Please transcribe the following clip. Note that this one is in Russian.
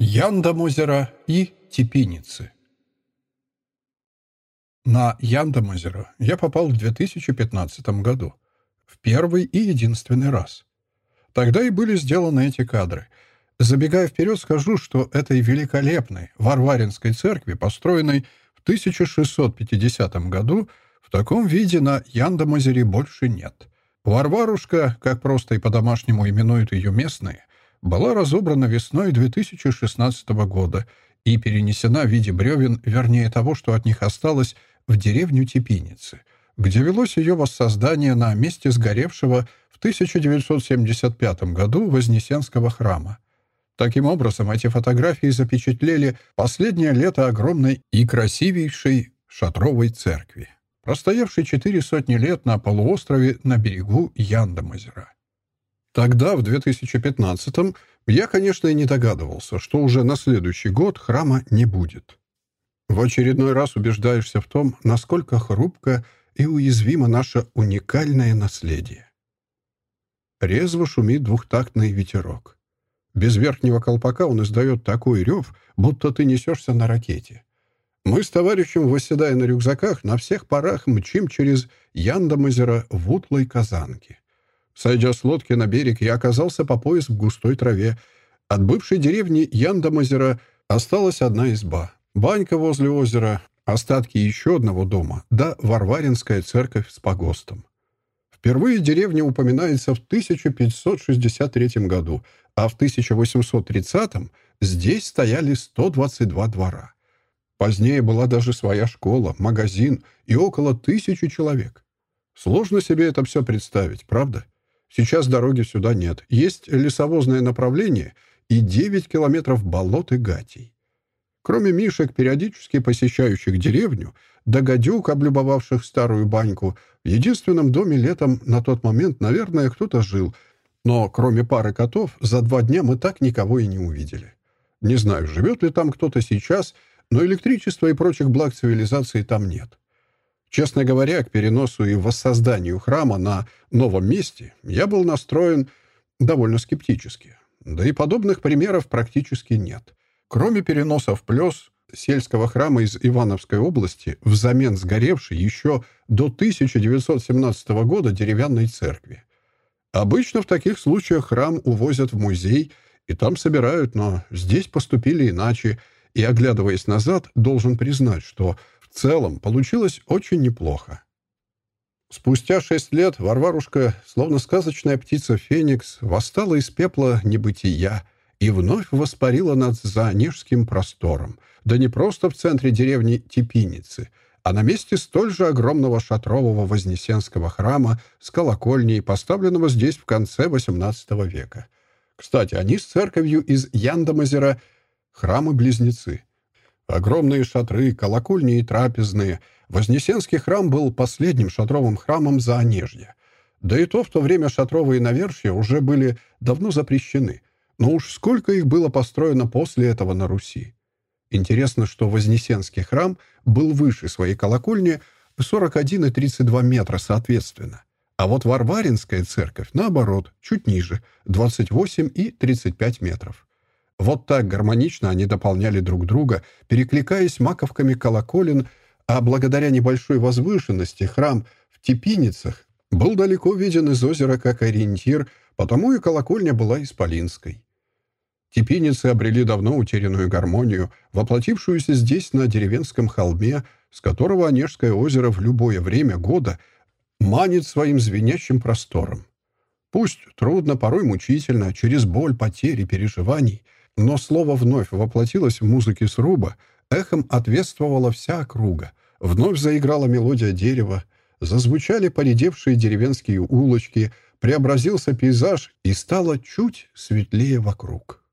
Яндамозеро и Тепиницы. На Яндамозеро я попал в 2015 году. В первый и единственный раз. Тогда и были сделаны эти кадры. Забегая вперед, скажу, что этой великолепной Варваринской церкви, построенной в 1650 году, в таком виде на Яндамозере больше нет. Варварушка, как просто и по-домашнему именуют ее местные, была разобрана весной 2016 года и перенесена в виде бревен, вернее того, что от них осталось, в деревню Тепиницы, где велось ее воссоздание на месте сгоревшего в 1975 году Вознесенского храма. Таким образом, эти фотографии запечатлели последнее лето огромной и красивейшей шатровой церкви, простоявшей четыре сотни лет на полуострове на берегу Яндамозера. Тогда, в 2015-м, я, конечно, и не догадывался, что уже на следующий год храма не будет. В очередной раз убеждаешься в том, насколько хрупко и уязвимо наше уникальное наследие. Резво шумит двухтактный ветерок. Без верхнего колпака он издает такой рев, будто ты несешься на ракете. Мы с товарищем, восседая на рюкзаках, на всех парах мчим через Яндамозеро в утлой казанке. Сойдя с лодки на берег, я оказался по пояс в густой траве. От бывшей деревни Яндамозера осталась одна изба. Банька возле озера, остатки еще одного дома, да Варваринская церковь с погостом. Впервые деревня упоминается в 1563 году, а в 1830 здесь стояли 122 двора. Позднее была даже своя школа, магазин и около тысячи человек. Сложно себе это все представить, правда? Сейчас дороги сюда нет. Есть лесовозное направление и 9 километров болот и гатей. Кроме мишек, периодически посещающих деревню, да гадюк, облюбовавших старую баньку, в единственном доме летом на тот момент, наверное, кто-то жил. Но кроме пары котов, за два дня мы так никого и не увидели. Не знаю, живет ли там кто-то сейчас, но электричества и прочих благ цивилизации там нет. Честно говоря, к переносу и воссозданию храма на новом месте я был настроен довольно скептически. Да и подобных примеров практически нет. Кроме переноса в Плес сельского храма из Ивановской области взамен сгоревшей еще до 1917 года деревянной церкви. Обычно в таких случаях храм увозят в музей и там собирают, но здесь поступили иначе, и, оглядываясь назад, должен признать, что в целом получилось очень неплохо. Спустя шесть лет Варварушка, словно сказочная птица Феникс, восстала из пепла небытия и вновь воспарила над Заонежским простором, да не просто в центре деревни Тепиницы, а на месте столь же огромного шатрового Вознесенского храма с колокольней, поставленного здесь в конце XVIII века. Кстати, они с церковью из Яндамозера — храмы-близнецы — Огромные шатры, колокольни и трапезные. Вознесенский храм был последним шатровым храмом за Онежье. Да и то в то время шатровые навершия уже были давно запрещены. Но уж сколько их было построено после этого на Руси. Интересно, что Вознесенский храм был выше своей колокольни 41 и 32 метра соответственно. А вот Варваринская церковь, наоборот, чуть ниже, 28 и 35 метров. Вот так гармонично они дополняли друг друга, перекликаясь маковками колоколен, а благодаря небольшой возвышенности храм в Тепиницах был далеко виден из озера как ориентир, потому и колокольня была исполинской. Тепиницы обрели давно утерянную гармонию, воплотившуюся здесь, на деревенском холме, с которого Онежское озеро в любое время года манит своим звенящим простором. Пусть трудно, порой мучительно, через боль, потери, переживаний — но слово вновь воплотилось в музыке сруба, эхом ответствовала вся округа. Вновь заиграла мелодия дерева, зазвучали поредевшие деревенские улочки, преобразился пейзаж и стало чуть светлее вокруг.